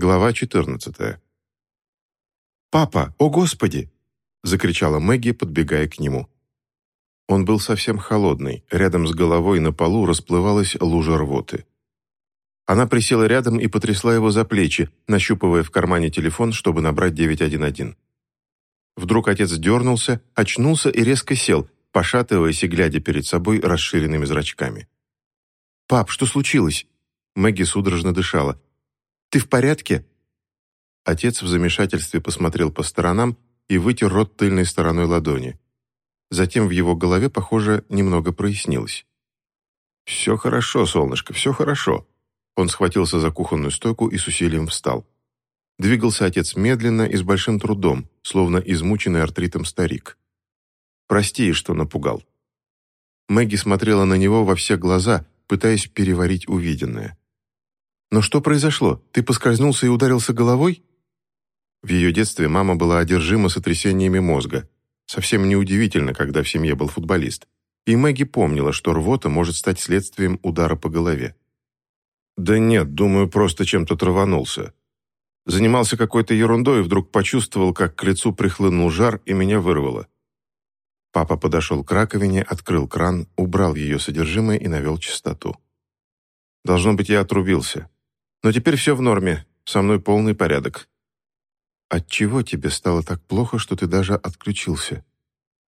Глава 14. «Папа, о Господи!» — закричала Мэгги, подбегая к нему. Он был совсем холодный, рядом с головой на полу расплывалась лужа рвоты. Она присела рядом и потрясла его за плечи, нащупывая в кармане телефон, чтобы набрать 911. Вдруг отец дернулся, очнулся и резко сел, пошатываясь и глядя перед собой расширенными зрачками. «Пап, что случилось?» Мэгги судорожно дышала. Ты в порядке?» Отец в замешательстве посмотрел по сторонам и вытер рот тыльной стороной ладони. Затем в его голове, похоже, немного прояснилось. «Все хорошо, солнышко, все хорошо». Он схватился за кухонную стойку и с усилием встал. Двигался отец медленно и с большим трудом, словно измученный артритом старик. «Прости, что напугал». Мэгги смотрела на него во все глаза, пытаясь переварить увиденное. «Но что произошло? Ты поскользнулся и ударился головой?» В ее детстве мама была одержима сотрясениями мозга. Совсем неудивительно, когда в семье был футболист. И Мэгги помнила, что рвота может стать следствием удара по голове. «Да нет, думаю, просто чем-то траванулся. Занимался какой-то ерундой и вдруг почувствовал, как к лицу прихлынул жар и меня вырвало». Папа подошел к раковине, открыл кран, убрал ее содержимое и навел чистоту. «Должно быть, я отрубился. Но теперь все в норме, со мной полный порядок». «Отчего тебе стало так плохо, что ты даже отключился?»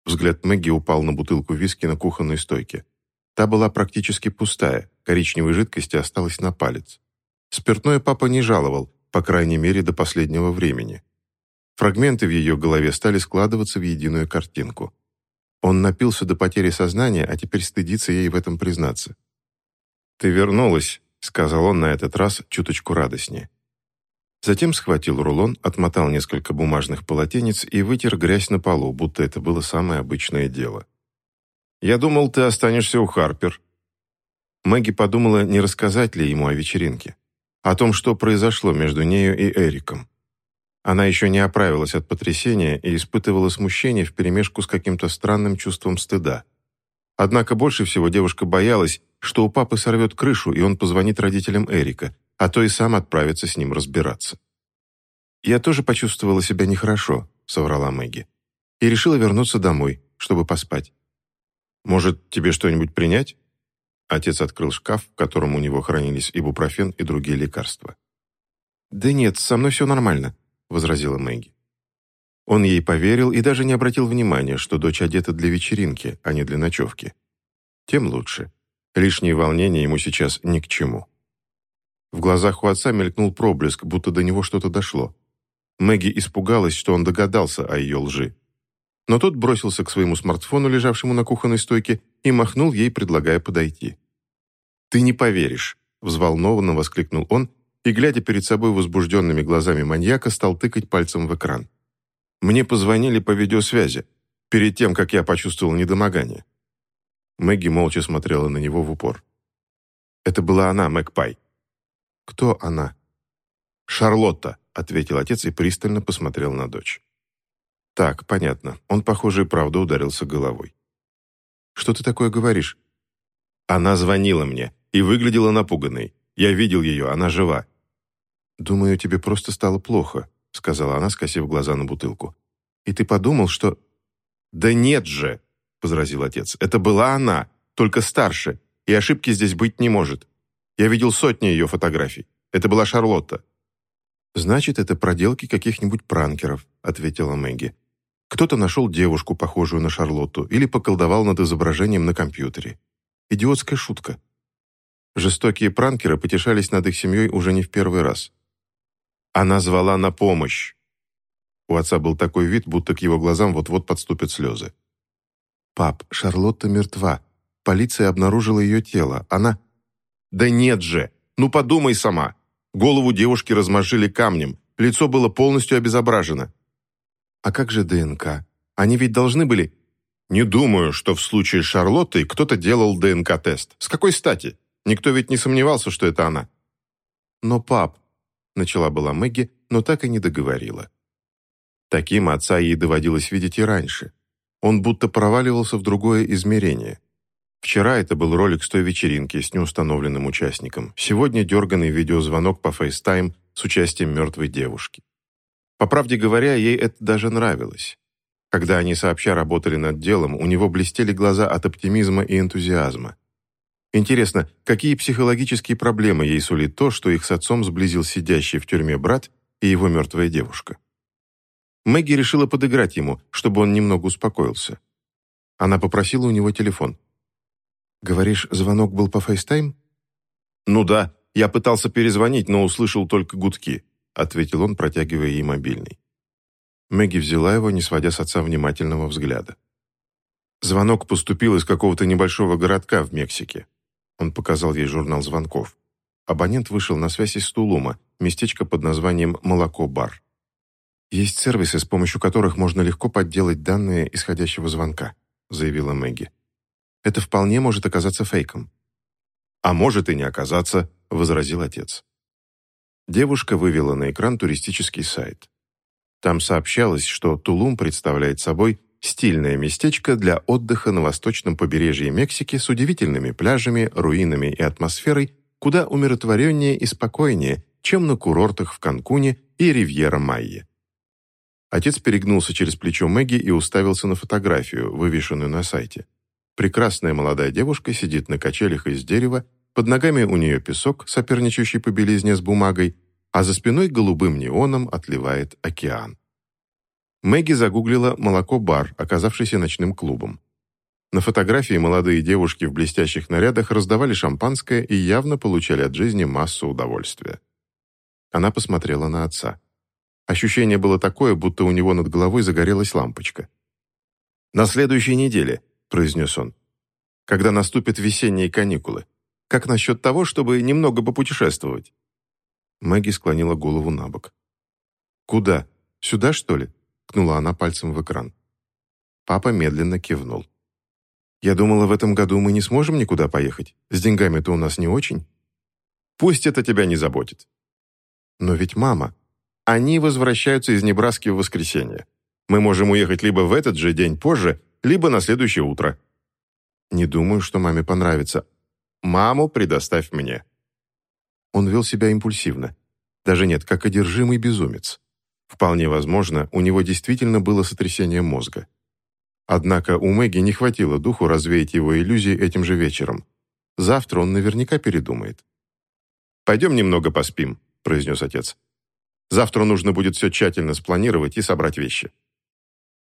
Взгляд Мэгги упал на бутылку виски на кухонной стойке. Та была практически пустая, коричневой жидкости осталось на палец. Спиртное папа не жаловал, по крайней мере, до последнего времени. Фрагменты в ее голове стали складываться в единую картинку. Он напился до потери сознания, а теперь стыдится ей в этом признаться. «Ты вернулась», сказал он на этот раз чуточку радостнее. Затем схватил рулон, отмотал несколько бумажных полотенец и вытер грязь на полу, будто это было самое обычное дело. «Я думал, ты останешься у Харпер». Мэгги подумала, не рассказать ли ему о вечеринке, о том, что произошло между нею и Эриком. Она еще не оправилась от потрясения и испытывала смущение вперемешку с каким-то странным чувством стыда. Однако больше всего девушка боялась, что у папы сорвет крышу, и он позвонит родителям Эрика, а то и сам отправится с ним разбираться. «Я тоже почувствовала себя нехорошо», — соврала Мэгги, «и решила вернуться домой, чтобы поспать». «Может, тебе что-нибудь принять?» Отец открыл шкаф, в котором у него хранились ибупрофен и другие лекарства. «Да нет, со мной все нормально», — возразила Мэгги. Он ей поверил и даже не обратил внимания, что дочь одета для вечеринки, а не для ночевки. Тем лучше. Лишние волнения ему сейчас ни к чему. В глазах у отца мелькнул проблеск, будто до него что-то дошло. Мэгги испугалась, что он догадался о ее лжи. Но тот бросился к своему смартфону, лежавшему на кухонной стойке, и махнул ей, предлагая подойти. «Ты не поверишь!» — взволнованно воскликнул он и, глядя перед собой возбужденными глазами маньяка, стал тыкать пальцем в экран. «Мне позвонили по видеосвязи, перед тем, как я почувствовал недомогание. Мэгги молча смотрела на него в упор. Это была она, Мэгпай. «Кто она?» «Шарлотта», — ответил отец и пристально посмотрел на дочь. «Так, понятно. Он, похоже, и правда ударился головой». «Что ты такое говоришь?» «Она звонила мне и выглядела напуганной. Я видел ее, она жива». «Думаю, тебе просто стало плохо», — сказала она, скосив глаза на бутылку. «И ты подумал, что...» «Да нет же!» — возразил отец. «Это была она, только старше, и ошибки здесь быть не может. Я видел сотни ее фотографий. Это была Шарлотта». «Значит, это проделки каких-нибудь пранкеров», — ответила Мэгги. «Кто-то нашел девушку, похожую на Шарлотту, или поколдовал над изображением на компьютере. Идиотская шутка». Жестокие пранкеры потешались над их семьей уже не в первый раз. Она звала на помощь. У отца был такой вид, будто к его глазам вот-вот подступят слезы. «Пап, Шарлотта мертва. Полиция обнаружила ее тело. Она...» «Да нет же! Ну подумай сама! Голову девушки размозжили камнем. Лицо было полностью обезображено». «А как же ДНК? Они ведь должны были...» «Не думаю, что в случае с Шарлоттой кто-то делал ДНК-тест. С какой стати? Никто ведь не сомневался, что это она». «Но, пап...» — начала была Мэгги, но так и не договорила. Таким отца ей доводилось видеть и раньше. Он будто проваливался в другое измерение. Вчера это был ролик с той вечеринки с неустановленным участником. Сегодня дерганный видеозвонок по FaceTime с участием мертвой девушки. По правде говоря, ей это даже нравилось. Когда они сообща работали над делом, у него блестели глаза от оптимизма и энтузиазма. Интересно, какие психологические проблемы ей сулит то, что их с отцом сблизил сидящий в тюрьме брат и его мертвая девушка? Мэгги решила подыграть ему, чтобы он немного успокоился. Она попросила у него телефон. «Говоришь, звонок был по FaceTime?» «Ну да, я пытался перезвонить, но услышал только гудки», ответил он, протягивая ей мобильный. Мэгги взяла его, не сводя с отца внимательного взгляда. Звонок поступил из какого-то небольшого городка в Мексике. Он показал ей журнал звонков. Абонент вышел на связь из Тулума, местечко под названием «Молоко-бар». «Есть сервисы, с помощью которых можно легко подделать данные исходящего звонка», заявила Мэгги. «Это вполне может оказаться фейком». «А может и не оказаться», — возразил отец. Девушка вывела на экран туристический сайт. Там сообщалось, что Тулум представляет собой Стильное местечко для отдыха на восточном побережье Мексики с удивительными пляжами, руинами и атмосферой, куда умиротвореннее и спокойнее, чем на курортах в Канкуне и Ривьера-Майе. Отец перегнулся через плечо Мэгги и уставился на фотографию, вывешенную на сайте. Прекрасная молодая девушка сидит на качелях из дерева, под ногами у нее песок, соперничающий по белизне с бумагой, а за спиной голубым неоном отливает океан. Мэгги загуглила «молоко-бар», оказавшийся ночным клубом. На фотографии молодые девушки в блестящих нарядах раздавали шампанское и явно получали от жизни массу удовольствия. Она посмотрела на отца. Ощущение было такое, будто у него над головой загорелась лампочка. «На следующей неделе», — произнес он, — «когда наступят весенние каникулы. Как насчет того, чтобы немного попутешествовать?» Мэгги склонила голову на бок. «Куда? Сюда, что ли?» ткнула она пальцем в экран. Папа медленно кивнул. «Я думала, в этом году мы не сможем никуда поехать. С деньгами-то у нас не очень». «Пусть это тебя не заботит». «Но ведь мама...» «Они возвращаются из Небраски в воскресенье. Мы можем уехать либо в этот же день позже, либо на следующее утро». «Не думаю, что маме понравится. Маму предоставь мне». Он вел себя импульсивно. Даже нет, как одержимый безумец. Вполне возможно, у него действительно было сотрясение мозга. Однако у Мэгги не хватило духу развеять его иллюзии этим же вечером. Завтра он наверняка передумает. «Пойдем немного поспим», — произнес отец. «Завтра нужно будет все тщательно спланировать и собрать вещи».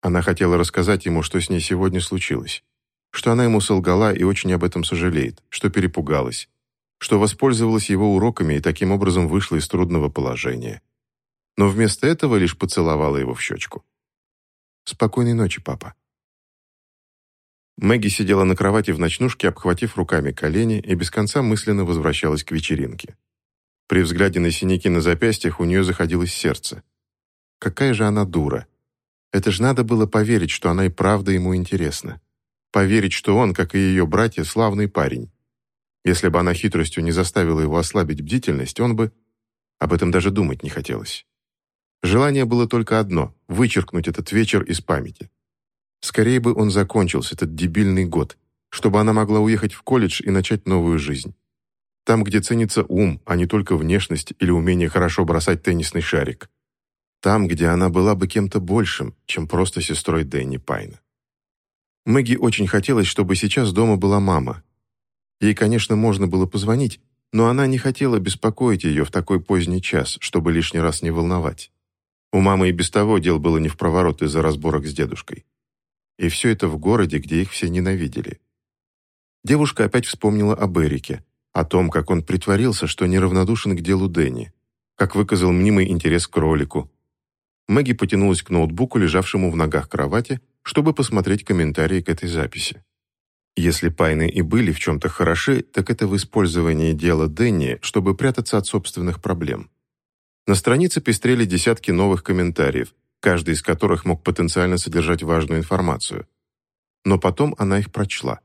Она хотела рассказать ему, что с ней сегодня случилось. Что она ему солгала и очень об этом сожалеет, что перепугалась, что воспользовалась его уроками и таким образом вышла из трудного положения но вместо этого лишь поцеловала его в щечку. «Спокойной ночи, папа». Мэгги сидела на кровати в ночнушке, обхватив руками колени, и без конца мысленно возвращалась к вечеринке. При взгляде на синяки на запястьях у нее заходилось сердце. Какая же она дура. Это ж надо было поверить, что она и правда ему интересна. Поверить, что он, как и ее братья, славный парень. Если бы она хитростью не заставила его ослабить бдительность, он бы... Об этом даже думать не хотелось. Желание было только одно — вычеркнуть этот вечер из памяти. Скорее бы он закончился, этот дебильный год, чтобы она могла уехать в колледж и начать новую жизнь. Там, где ценится ум, а не только внешность или умение хорошо бросать теннисный шарик. Там, где она была бы кем-то большим, чем просто сестрой Дэнни Пайна. Мэгги очень хотелось, чтобы сейчас дома была мама. Ей, конечно, можно было позвонить, но она не хотела беспокоить ее в такой поздний час, чтобы лишний раз не волновать. У мамы и без того дел было не в проворот из-за разборок с дедушкой. И все это в городе, где их все ненавидели. Девушка опять вспомнила об Эрике, о том, как он притворился, что неравнодушен к делу Дэнни, как выказал мнимый интерес к ролику. Мэгги потянулась к ноутбуку, лежавшему в ногах кровати, чтобы посмотреть комментарии к этой записи. Если Пайны и были в чем-то хороши, так это в использовании дела Дэнни, чтобы прятаться от собственных проблем. На странице пестрели десятки новых комментариев, каждый из которых мог потенциально содержать важную информацию. Но потом она их прочла.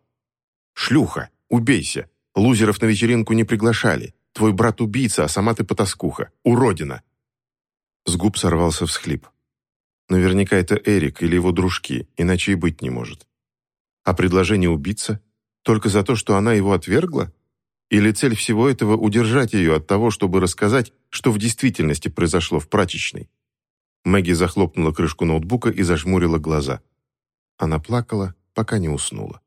«Шлюха! Убейся! Лузеров на вечеринку не приглашали. Твой брат убийца, а сама ты потаскуха. Уродина!» С губ сорвался всхлип. Наверняка это Эрик или его дружки, иначе и быть не может. А предложение убиться? Только за то, что она его отвергла? Или цель всего этого — удержать ее от того, чтобы рассказать, что в действительности произошло в прачечной? Мэгги захлопнула крышку ноутбука и зажмурила глаза. Она плакала, пока не уснула.